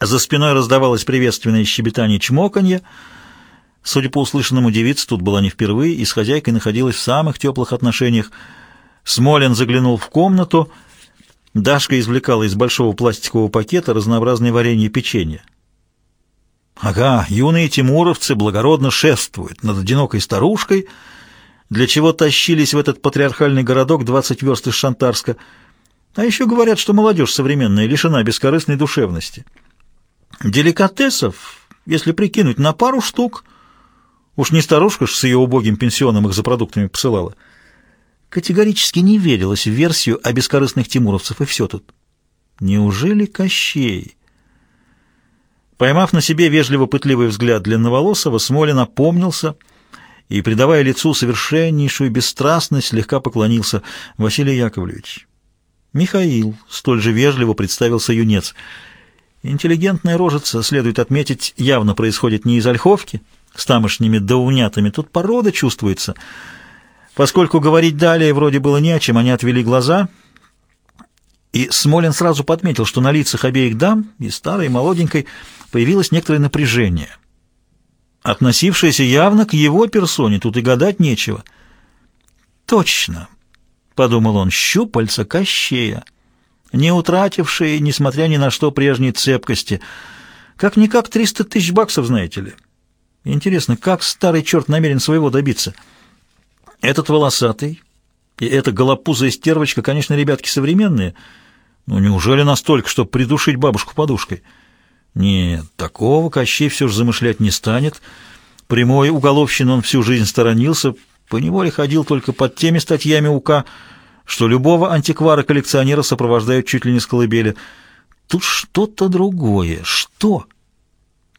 За спиной раздавалось приветственное щебетание чмоканье. Судя по услышанному, девица тут была не впервые и с хозяйкой находилась в самых теплых отношениях. Смолин заглянул в комнату. Дашка извлекала из большого пластикового пакета разнообразные варенье и печенье. Ага, юные тимуровцы благородно шествуют над одинокой старушкой, для чего тащились в этот патриархальный городок 20 верст из Шантарска. А еще говорят, что молодежь современная лишена бескорыстной душевности. Деликатесов, если прикинуть, на пару штук. Уж не старушка ж с ее убогим пенсионом их за продуктами посылала. Категорически не верилось в версию о бескорыстных тимуровцев, и все тут. Неужели Кощей? Поймав на себе вежливо-пытливый взгляд длинноволосого, Смолин опомнился и, придавая лицу совершеннейшую бесстрастность, слегка поклонился. «Василий Яковлевич». «Михаил», — столь же вежливо представился юнец. «Интеллигентная рожица, следует отметить, явно происходит не из Ольховки, с тамошними даунятами, тут порода чувствуется». Поскольку говорить далее вроде было не о чем, они отвели глаза, и Смолин сразу подметил, что на лицах обеих дам, и старой, и молоденькой, появилось некоторое напряжение, относившееся явно к его персоне, тут и гадать нечего. «Точно», — подумал он, — «щупальца Кощея, не утратившие, несмотря ни на что, прежней цепкости. Как-никак триста тысяч баксов, знаете ли. Интересно, как старый черт намерен своего добиться?» Этот волосатый и эта голопузая стервочка, конечно, ребятки современные, но неужели настолько, чтобы придушить бабушку подушкой? Нет, такого Кощей все же замышлять не станет. Прямой уголовщин он всю жизнь сторонился, поневоле ходил только под теми статьями УК, что любого антиквара-коллекционера сопровождают чуть ли не с колыбели. Тут что-то другое. Что?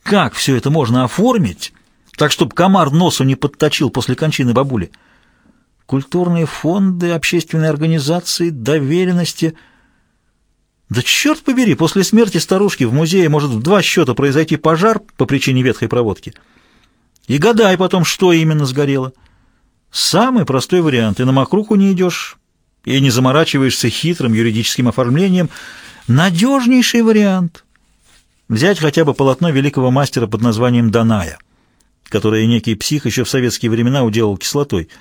Как все это можно оформить, так, чтобы комар носу не подточил после кончины бабули? культурные фонды, общественные организации, доверенности. Да черт побери, после смерти старушки в музее может в два счета произойти пожар по причине ветхой проводки. И гадай потом, что именно сгорело. Самый простой вариант. И на мокруку не идешь, и не заморачиваешься хитрым юридическим оформлением. Надежнейший вариант. Взять хотя бы полотно великого мастера под названием Даная, которое некий псих еще в советские времена уделал кислотой –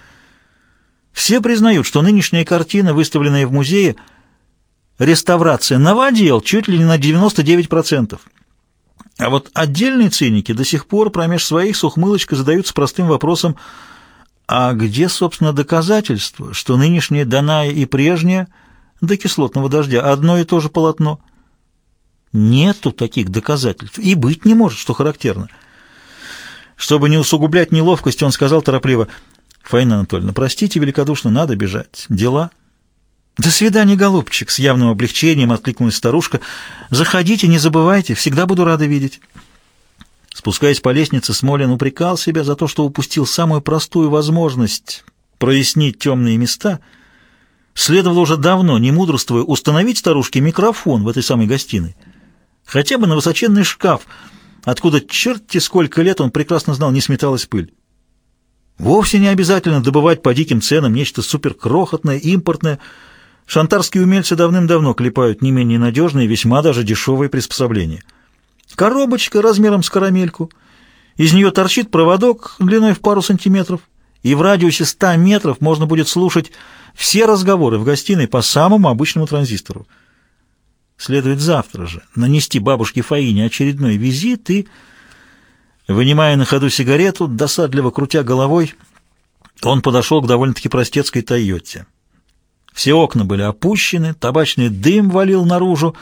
все признают, что нынешняя картина, выставленная в музее, реставрация новодел чуть ли не на 99%. А вот отдельные циники до сих пор промеж своих с ухмылочкой задаются простым вопросом, а где, собственно, доказательство, что нынешняя Даная и прежняя до кислотного дождя одно и то же полотно? Нету таких доказательств, и быть не может, что характерно. Чтобы не усугублять неловкость, он сказал торопливо, Фаина Анатольевна, простите великодушно, надо бежать. Дела? До свидания, голубчик, с явным облегчением откликнулась старушка. Заходите, не забывайте, всегда буду рада видеть. Спускаясь по лестнице, Смолин упрекал себя за то, что упустил самую простую возможность прояснить темные места. Следовало уже давно, не мудрствуя, установить старушке микрофон в этой самой гостиной. Хотя бы на высоченный шкаф, откуда черти сколько лет он прекрасно знал, не сметалась пыль. Вовсе не обязательно добывать по диким ценам нечто суперкрохотное, импортное. Шантарские умельцы давным-давно клепают не менее надежные, весьма даже дешевые приспособления. Коробочка размером с карамельку. Из нее торчит проводок длиной в пару сантиметров, и в радиусе 100 метров можно будет слушать все разговоры в гостиной по самому обычному транзистору. Следует завтра же нанести бабушке Фаине очередной визит и... Вынимая на ходу сигарету, досадливо крутя головой, он подошел к довольно-таки простецкой «Тойоте». Все окна были опущены, табачный дым валил наружу.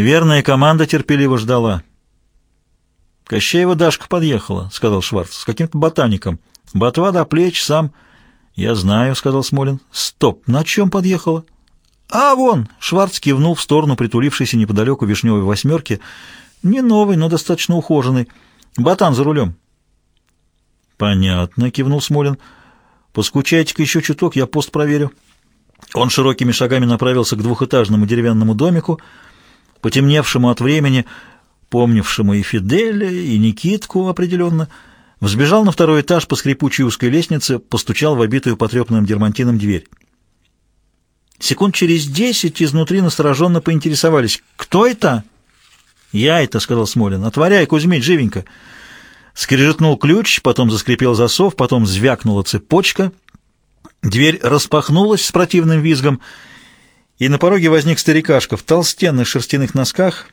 Верная команда терпеливо ждала. «Кощеева Дашка подъехала», — сказал Шварц, — «с каким-то ботаником. Ботва до плеч, сам...» «Я знаю», — сказал Смолин. «Стоп, на чем подъехала?» «А, вон!» — Шварц кивнул в сторону притулившейся неподалеку вишневой восьмерки. «Не новый, но достаточно ухоженный». Батан за рулем. Понятно, кивнул Смолин. Поскучайте-ка еще чуток, я пост проверю. Он широкими шагами направился к двухэтажному деревянному домику, потемневшему от времени, помнившему и Фиделя, и Никитку определенно, взбежал на второй этаж по скрипучей узкой лестнице, постучал в обитую потрепанным дермантином дверь. Секунд через десять изнутри настороженно поинтересовались «Кто это?» «Я это», — сказал Смолин. «Отворяй, Кузьмич, живенько». Скрежетнул ключ, потом заскрипел засов, потом звякнула цепочка. Дверь распахнулась с противным визгом, и на пороге возник старикашка в толстенных шерстяных носках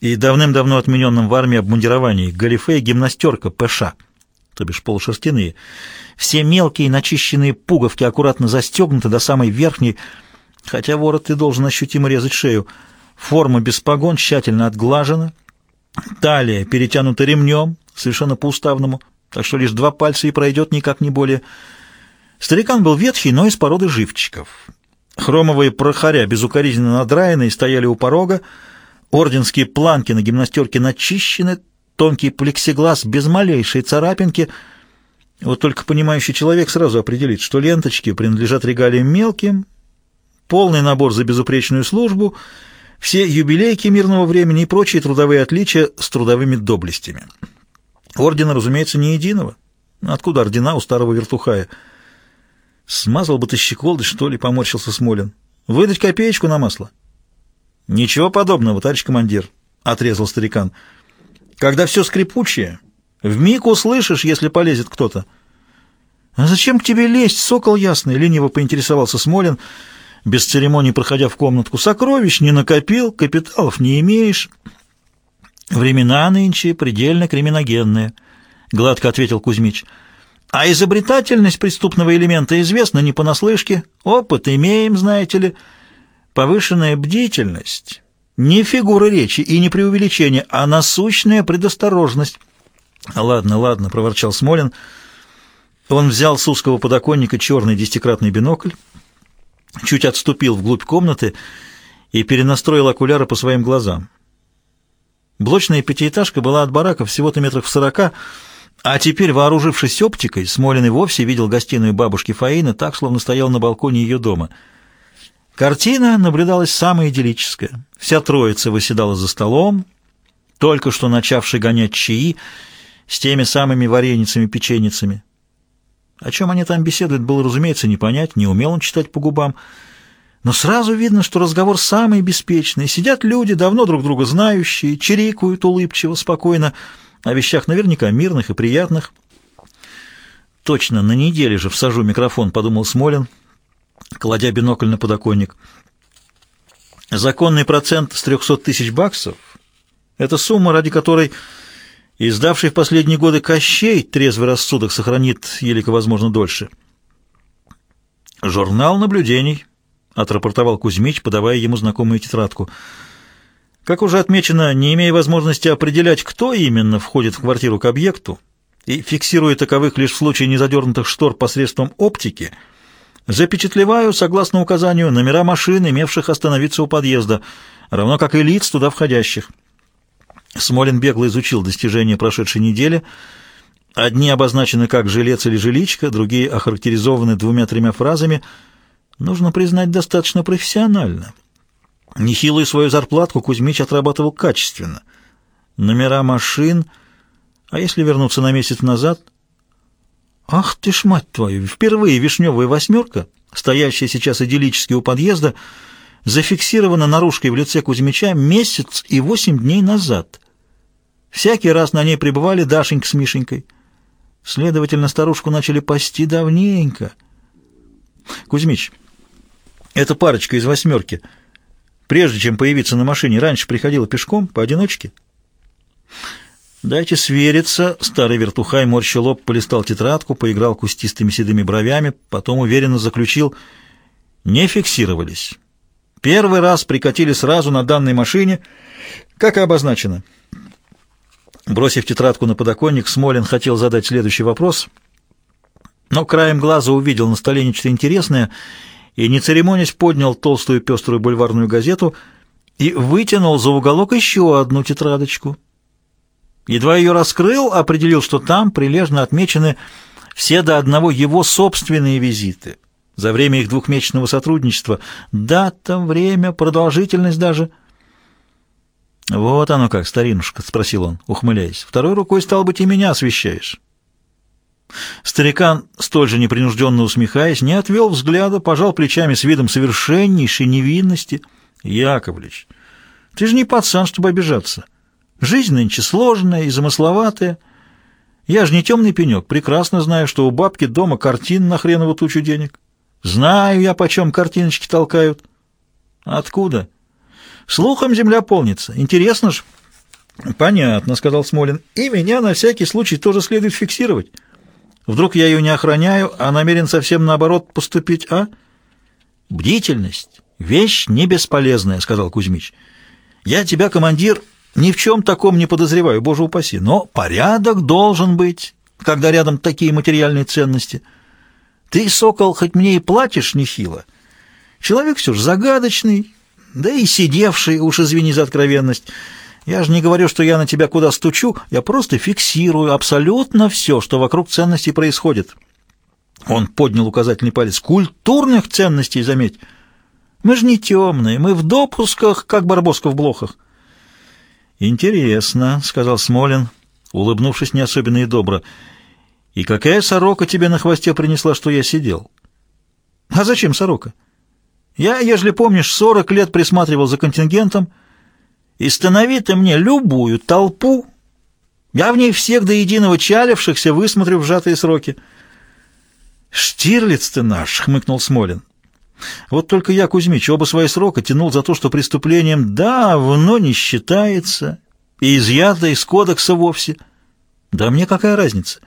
и давным-давно отмененном в армии обмундировании галифе гимнастерка ПШ, то бишь полушерстяные. Все мелкие начищенные пуговки аккуратно застегнуты до самой верхней, хотя ворот ты должен ощутимо резать шею. Форма без погон тщательно отглажена, талия перетянута ремнем, совершенно по-уставному, так что лишь два пальца и пройдет, никак не более. Старикан был ветхий, но из породы живчиков. Хромовые прохоря, безукоризненно надраенные, стояли у порога, орденские планки на гимнастерке начищены, тонкий плексиглаз без малейшей царапинки. Вот только понимающий человек сразу определит, что ленточки принадлежат регалиям мелким, полный набор за безупречную службу, все юбилейки мирного времени и прочие трудовые отличия с трудовыми доблестями. Ордена, разумеется, не единого. Откуда ордена у старого вертухая? Смазал бы ты щеколды, что ли, поморщился Смолин. Выдать копеечку на масло? Ничего подобного, товарищ командир, отрезал старикан. Когда все скрипучее, вмиг услышишь, если полезет кто-то. А зачем к тебе лезть, сокол ясный? Лениво поинтересовался Смолин, без церемоний проходя в комнатку. Сокровищ не накопил, капиталов не имеешь. «Времена нынче предельно криминогенные», — гладко ответил Кузьмич. «А изобретательность преступного элемента известна не понаслышке. Опыт имеем, знаете ли. Повышенная бдительность — не фигура речи и не преувеличение, а насущная предосторожность». «Ладно, ладно», — проворчал Смолин. Он взял с узкого подоконника черный десятикратный бинокль, чуть отступил вглубь комнаты и перенастроил окуляры по своим глазам. Блочная пятиэтажка была от барака всего-то метрах в сорока, а теперь, вооружившись оптикой, Смолин и вовсе видел гостиную бабушки Фаины так, словно стоял на балконе ее дома. Картина наблюдалась самая идиллическая. Вся троица выседала за столом, только что начавший гонять чаи с теми самыми вареницами-печеницами. О чем они там беседуют, было, разумеется, не понять, не умел он читать по губам, но сразу видно, что разговор самый беспечный. Сидят люди, давно друг друга знающие, чирикают улыбчиво, спокойно, о вещах наверняка мирных и приятных. «Точно, на неделе же всажу микрофон», — подумал Смолин, кладя бинокль на подоконник. «Законный процент с трехсот тысяч баксов — это сумма, ради которой издавший в последние годы Кощей трезвый рассудок сохранит елико возможно дольше». «Журнал наблюдений». — отрапортовал Кузьмич, подавая ему знакомую тетрадку. Как уже отмечено, не имея возможности определять, кто именно входит в квартиру к объекту, и фиксируя таковых лишь в случае незадернутых штор посредством оптики, запечатлеваю, согласно указанию, номера машин, имевших остановиться у подъезда, равно как и лиц туда входящих. Смолин бегло изучил достижения прошедшей недели. Одни обозначены как «жилец» или «жиличка», другие охарактеризованы двумя-тремя фразами — нужно признать, достаточно профессионально. Нехилую свою зарплатку Кузьмич отрабатывал качественно. Номера машин... А если вернуться на месяц назад? Ах ты ж, мать твою, впервые вишневая восьмерка, стоящая сейчас идиллически у подъезда, зафиксирована наружкой в лице Кузьмича месяц и восемь дней назад. Всякий раз на ней пребывали Дашенька с Мишенькой. Следовательно, старушку начали пасти давненько. Кузьмич, эта парочка из восьмерки, прежде чем появиться на машине, раньше приходила пешком, поодиночке? Дайте свериться. Старый вертухай морщил лоб, полистал тетрадку, поиграл кустистыми седыми бровями, потом уверенно заключил. Не фиксировались. Первый раз прикатили сразу на данной машине, как и обозначено. Бросив тетрадку на подоконник, Смолин хотел задать следующий вопрос, но краем глаза увидел на столе нечто интересное — и, не церемонясь, поднял толстую пеструю бульварную газету и вытянул за уголок еще одну тетрадочку. Едва ее раскрыл, определил, что там прилежно отмечены все до одного его собственные визиты. За время их двухмесячного сотрудничества дата, время, продолжительность даже. «Вот оно как, старинушка», — спросил он, ухмыляясь. «Второй рукой, стал быть, и меня освещаешь». Старикан, столь же непринужденно усмехаясь, не отвел взгляда, пожал плечами с видом совершеннейшей невинности. «Яковлевич, ты же не пацан, чтобы обижаться. Жизнь нынче сложная и замысловатая. Я же не темный пенек, прекрасно знаю, что у бабки дома картин на хренову тучу денег. Знаю я, почем картиночки толкают. Откуда? Слухом земля полнится. Интересно ж. Понятно, сказал Смолин. И меня на всякий случай тоже следует фиксировать. Вдруг я ее не охраняю, а намерен совсем наоборот поступить, а? Бдительность — вещь не бесполезная, сказал Кузьмич. Я тебя, командир, ни в чем таком не подозреваю, боже упаси, но порядок должен быть, когда рядом такие материальные ценности. Ты, сокол, хоть мне и платишь нехило, человек все же загадочный, да и сидевший, уж извини за откровенность, я же не говорю, что я на тебя куда стучу, я просто фиксирую абсолютно все, что вокруг ценностей происходит. Он поднял указательный палец. Культурных ценностей, заметь. Мы же не темные, мы в допусках, как Барбоска в блохах. Интересно, — сказал Смолин, улыбнувшись не особенно и добро. И какая сорока тебе на хвосте принесла, что я сидел? А зачем сорока? Я, ежели помнишь, сорок лет присматривал за контингентом, — и станови ты мне любую толпу, я в ней всех до единого чалившихся высмотрю в сжатые сроки. «Штирлиц ты наш!» — хмыкнул Смолин. «Вот только я, Кузьмич, оба свои срока тянул за то, что преступлением давно не считается и изъято из кодекса вовсе. Да мне какая разница?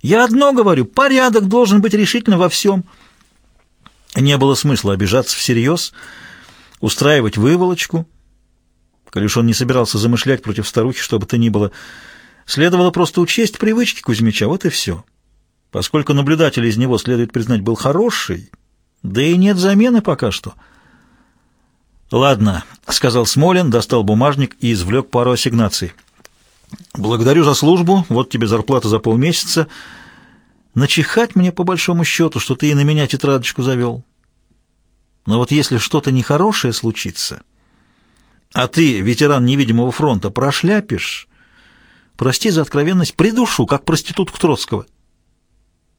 Я одно говорю, порядок должен быть решительно во всем». Не было смысла обижаться всерьез, устраивать выволочку — Калюшон не собирался замышлять против старухи, что бы то ни было. Следовало просто учесть привычки Кузьмича, вот и все. Поскольку наблюдатель из него, следует признать, был хороший, да и нет замены пока что. «Ладно», — сказал Смолин, достал бумажник и извлек пару ассигнаций. «Благодарю за службу, вот тебе зарплата за полмесяца. Начихать мне, по большому счету, что ты и на меня тетрадочку завел. Но вот если что-то нехорошее случится...» а ты, ветеран невидимого фронта, прошляпишь, прости за откровенность, придушу, как проститутку Троцкого.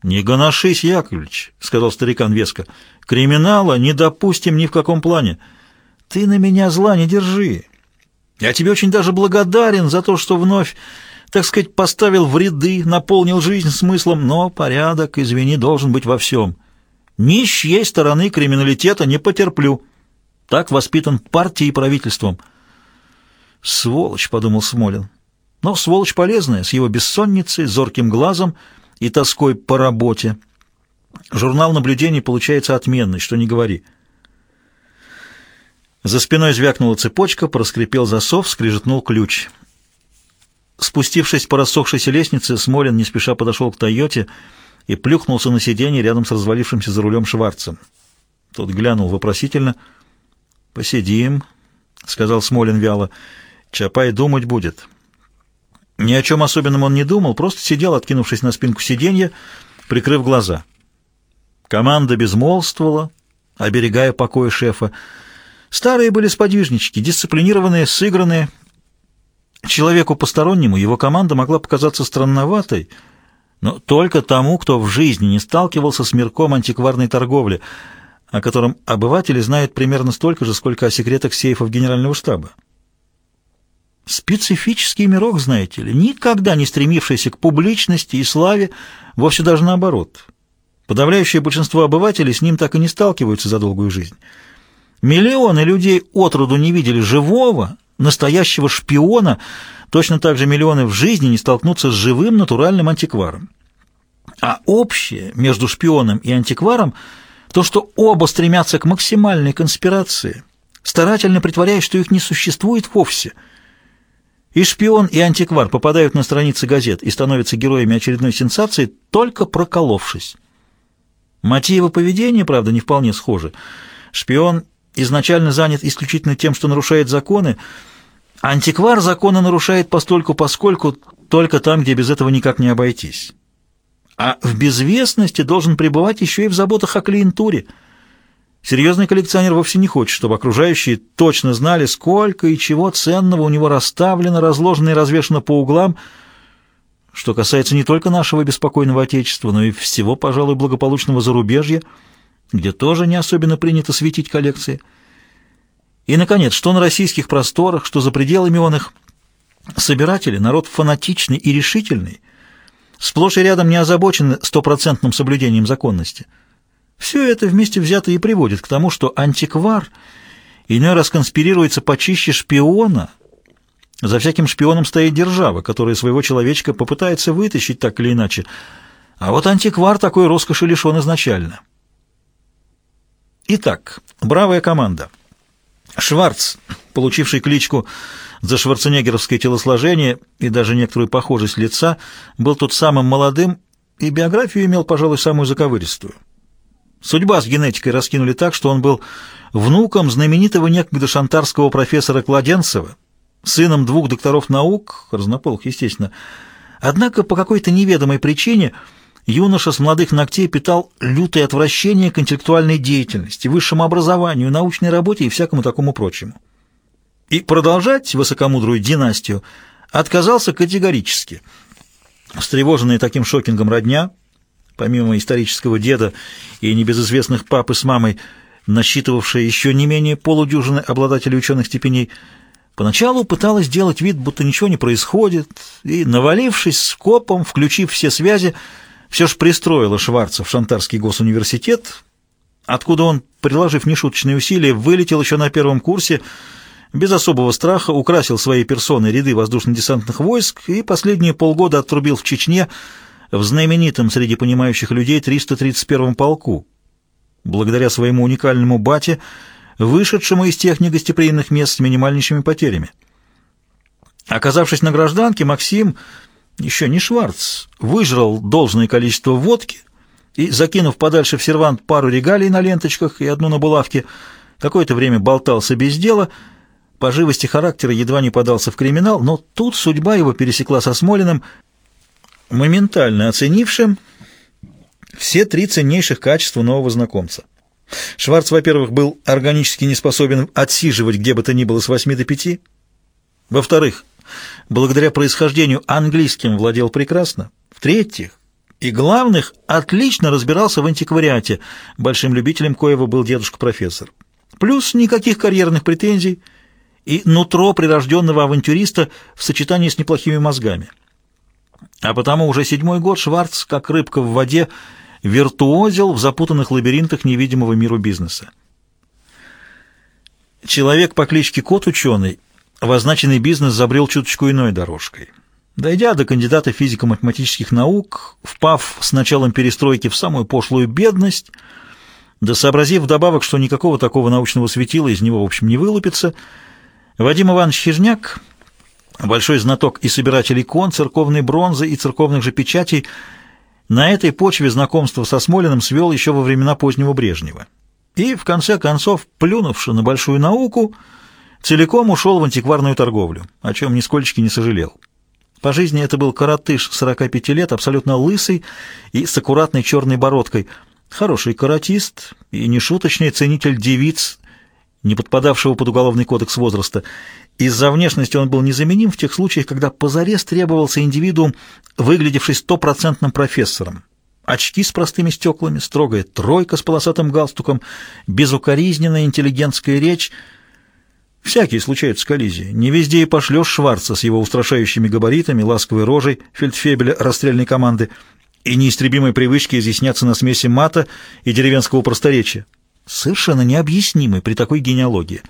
«Не гоношись, Яковлевич», — сказал старикан веско, — «криминала не допустим ни в каком плане. Ты на меня зла не держи. Я тебе очень даже благодарен за то, что вновь, так сказать, поставил в ряды, наполнил жизнь смыслом, но порядок, извини, должен быть во всем. Ни с чьей стороны криминалитета не потерплю». Так воспитан партией и правительством. «Сволочь», — подумал Смолин. Но сволочь полезная, с его бессонницей, зорким глазом и тоской по работе. Журнал наблюдений получается отменный, что не говори. За спиной звякнула цепочка, проскрипел засов, скрижетнул ключ. Спустившись по рассохшейся лестнице, Смолин не спеша подошел к «Тойоте» и плюхнулся на сиденье рядом с развалившимся за рулем Шварцем. Тот глянул вопросительно — «Посидим», — сказал Смолин вяло. «Чапай думать будет». Ни о чем особенном он не думал, просто сидел, откинувшись на спинку сиденья, прикрыв глаза. Команда безмолвствовала, оберегая покоя шефа. Старые были сподвижнички, дисциплинированные, сыгранные. Человеку постороннему его команда могла показаться странноватой, но только тому, кто в жизни не сталкивался с мирком антикварной торговли — о котором обыватели знают примерно столько же, сколько о секретах сейфов Генерального штаба. Специфический мирок, знаете ли, никогда не стремившийся к публичности и славе, вовсе даже наоборот. Подавляющее большинство обывателей с ним так и не сталкиваются за долгую жизнь. Миллионы людей отроду не видели живого, настоящего шпиона, точно так же миллионы в жизни не столкнутся с живым натуральным антикваром. А общее между шпионом и антикваром – то, что оба стремятся к максимальной конспирации, старательно притворяясь, что их не существует вовсе. И шпион, и антиквар попадают на страницы газет и становятся героями очередной сенсации, только проколовшись. Мотивы поведения, правда, не вполне схожи. Шпион изначально занят исключительно тем, что нарушает законы, антиквар законы нарушает постольку поскольку только там, где без этого никак не обойтись а в безвестности должен пребывать еще и в заботах о клиентуре. Серьезный коллекционер вовсе не хочет, чтобы окружающие точно знали, сколько и чего ценного у него расставлено, разложено и развешено по углам, что касается не только нашего беспокойного Отечества, но и всего, пожалуй, благополучного зарубежья, где тоже не особенно принято светить коллекции. И, наконец, что на российских просторах, что за пределами он их, Собиратели — народ фанатичный и решительный, сплошь и рядом не озабочены стопроцентным соблюдением законности. Все это вместе взято и приводит к тому, что антиквар иной раз конспирируется почище шпиона. За всяким шпионом стоит держава, которая своего человечка попытается вытащить так или иначе, а вот антиквар такой роскоши лишен изначально. Итак, бравая команда. Шварц, получивший кличку за шварценеггеровское телосложение и даже некоторую похожесть лица, был тут самым молодым и биографию имел, пожалуй, самую заковыристую. Судьба с генетикой раскинули так, что он был внуком знаменитого некогда шантарского профессора Кладенцева, сыном двух докторов наук, разнополых, естественно. Однако по какой-то неведомой причине юноша с молодых ногтей питал лютое отвращение к интеллектуальной деятельности, высшему образованию, научной работе и всякому такому прочему. И продолжать высокомудрую династию отказался категорически. Встревоженная таким шокингом родня, помимо исторического деда и небезызвестных папы с мамой, насчитывавшая еще не менее полудюжины обладателей ученых степеней, поначалу пыталась делать вид, будто ничего не происходит, и, навалившись скопом, включив все связи, все же пристроила Шварца в Шантарский госуниверситет, откуда он, приложив нешуточные усилия, вылетел еще на первом курсе, без особого страха украсил своей персоной ряды воздушно-десантных войск и последние полгода отрубил в Чечне в знаменитом среди понимающих людей 331-м полку. Благодаря своему уникальному бате, вышедшему из тех негостеприимных мест с минимальнейшими потерями. Оказавшись на гражданке, Максим, еще не Шварц, выжрал должное количество водки и, закинув подальше в сервант пару регалий на ленточках и одну на булавке, какое-то время болтался без дела — по живости характера едва не подался в криминал, но тут судьба его пересекла со Смолиным, моментально оценившим все три ценнейших качества нового знакомца. Шварц, во-первых, был органически не способен отсиживать где бы то ни было с 8 до 5. Во-вторых, благодаря происхождению английским владел прекрасно. В-третьих, и главных, отлично разбирался в антиквариате, большим любителем коего был дедушка-профессор. Плюс никаких карьерных претензий – и нутро прирожденного авантюриста в сочетании с неплохими мозгами. А потому уже седьмой год Шварц, как рыбка в воде, виртуозил в запутанных лабиринтах невидимого миру бизнеса. Человек по кличке Кот-ученый в означенный бизнес забрел чуточку иной дорожкой. Дойдя до кандидата физико-математических наук, впав с началом перестройки в самую пошлую бедность, да сообразив вдобавок, что никакого такого научного светила из него, в общем, не вылупится, Вадим Иванович Хижняк, большой знаток и собиратель икон, церковной бронзы и церковных же печатей, на этой почве знакомство со Смолиным свел еще во времена позднего Брежнева. И, в конце концов, плюнувши на большую науку, целиком ушел в антикварную торговлю, о чем нисколько не сожалел. По жизни это был коротыш 45 лет, абсолютно лысый и с аккуратной черной бородкой, хороший каратист и нешуточный ценитель девиц, не подпадавшего под уголовный кодекс возраста. Из-за внешности он был незаменим в тех случаях, когда позарез требовался индивидуум, выглядевший стопроцентным профессором. Очки с простыми стеклами, строгая тройка с полосатым галстуком, безукоризненная интеллигентская речь. Всякие случаются коллизии. Не везде и пошлешь Шварца с его устрашающими габаритами, ласковой рожей фельдфебеля расстрельной команды и неистребимой привычки изъясняться на смеси мата и деревенского просторечия совершенно необъяснимый при такой генеалогии.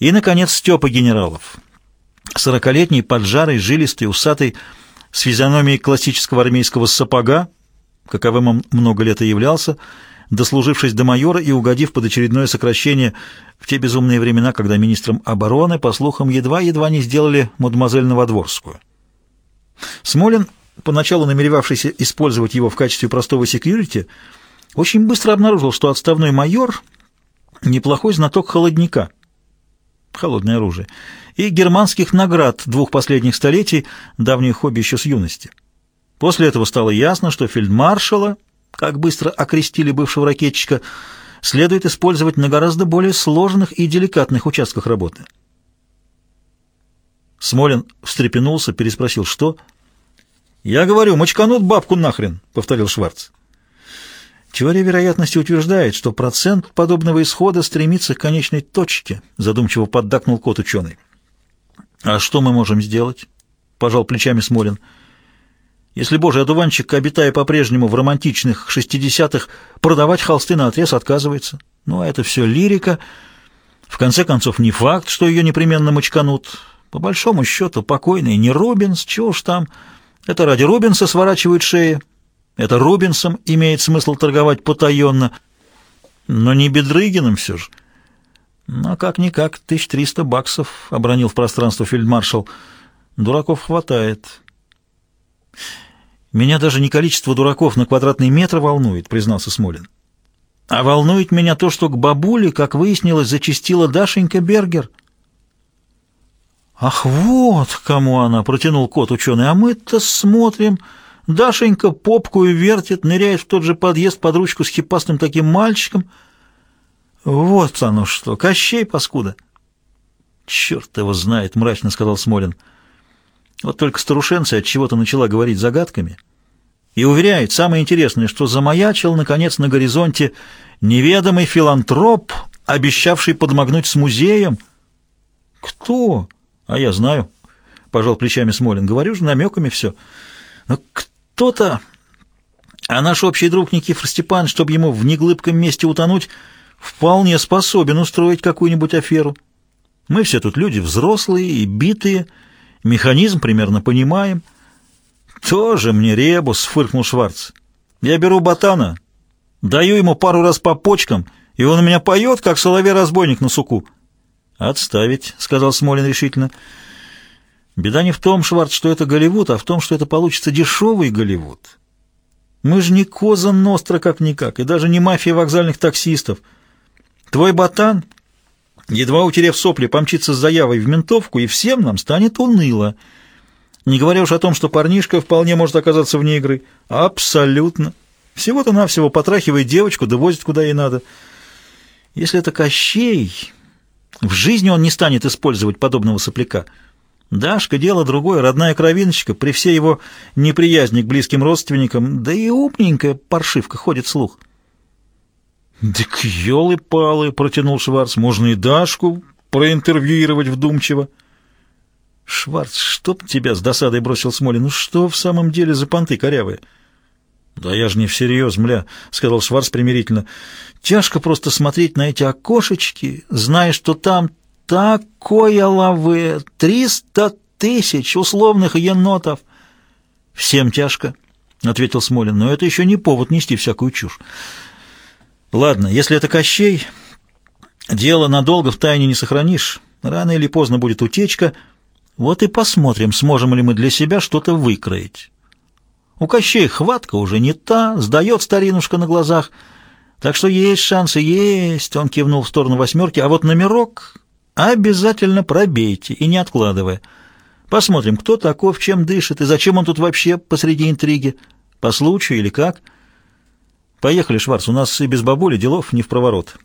И, наконец, Степа Генералов. Сорокалетний, поджарый, жилистый, усатый, с физиономией классического армейского сапога, каковым он много лет и являлся, дослужившись до майора и угодив под очередное сокращение в те безумные времена, когда министром обороны, по слухам, едва-едва не сделали мадемуазель Новодворскую. Смолин, поначалу намеревавшийся использовать его в качестве простого секьюрити, очень быстро обнаружил, что отставной майор — неплохой знаток холодника, холодное оружие, и германских наград двух последних столетий, давнее хобби еще с юности. После этого стало ясно, что фельдмаршала, как быстро окрестили бывшего ракетчика, следует использовать на гораздо более сложных и деликатных участках работы. Смолин встрепенулся, переспросил, что? «Я говорю, мочканут бабку нахрен», — повторил Шварц. Теория вероятности утверждает, что процент подобного исхода стремится к конечной точке, задумчиво поддакнул кот ученый. А что мы можем сделать? Пожал плечами Смолин. Если божий одуванчик, обитая по-прежнему в романтичных шестидесятых, продавать холсты на отрез отказывается. Ну, а это все лирика. В конце концов, не факт, что ее непременно мочканут. По большому счету, покойный не Рубинс, чего уж там. Это ради Рубинса сворачивают шеи. Это Рубинсом имеет смысл торговать потаенно. Но не Бедрыгиным все же. Ну, а как-никак, 1300 баксов, — обронил в пространство фельдмаршал. Дураков хватает. Меня даже не количество дураков на квадратный метр волнует, — признался Смолин. А волнует меня то, что к бабуле, как выяснилось, зачастила Дашенька Бергер. Ах, вот кому она, — протянул кот ученый, — а мы-то смотрим... Дашенька попку и вертит, ныряет в тот же подъезд под ручку с хипастым таким мальчиком — вот оно что, Кощей, паскуда. Черт его знает, мрачно сказал Смолин. Вот только старушенция от чего-то начала говорить загадками и уверяет, самое интересное, что замаячил, наконец, на горизонте неведомый филантроп, обещавший подмогнуть с музеем. Кто? А я знаю, пожал плечами Смолин. Говорю же, намеками все. Но кто-то... А наш общий друг Никифор Степан, чтобы ему в неглыбком месте утонуть, вполне способен устроить какую-нибудь аферу. Мы все тут люди взрослые и битые, механизм примерно понимаем. Тоже мне ребус, фыркнул Шварц. Я беру ботана, даю ему пару раз по почкам, и он у меня поет, как соловей-разбойник на суку. «Отставить», — сказал Смолин решительно. «Беда не в том, Шварц, что это Голливуд, а в том, что это получится дешевый Голливуд. Мы же не Коза Ностра как-никак, и даже не мафия вокзальных таксистов». Твой ботан, едва утерев сопли, помчится с заявой в ментовку, и всем нам станет уныло. Не говоря уж о том, что парнишка вполне может оказаться вне игры. Абсолютно. Всего-то навсего потрахивает девочку, да куда ей надо. Если это Кощей, в жизни он не станет использовать подобного сопляка. Дашка — дело другое, родная кровиночка, при всей его неприязни к близким родственникам, да и умненькая паршивка, ходит слух. «Так елы-палы!» — протянул Шварц. «Можно и Дашку проинтервьюировать вдумчиво». «Шварц, чтоб тебя с досадой бросил Смолин, ну что в самом деле за понты корявые?» «Да я же не всерьез, мля», — сказал Шварц примирительно. «Тяжко просто смотреть на эти окошечки, зная, что там такое лаве, триста тысяч условных енотов». «Всем тяжко», — ответил Смолин, — «но это еще не повод нести всякую чушь. Ладно, если это Кощей, дело надолго в тайне не сохранишь. Рано или поздно будет утечка. Вот и посмотрим, сможем ли мы для себя что-то выкроить. У Кощей хватка уже не та, сдает старинушка на глазах. Так что есть шансы, есть, он кивнул в сторону восьмерки, а вот номерок обязательно пробейте и не откладывая. Посмотрим, кто таков, чем дышит и зачем он тут вообще посреди интриги, по случаю или как. Поехали, Шварц, у нас и без бабули делов не в проворот.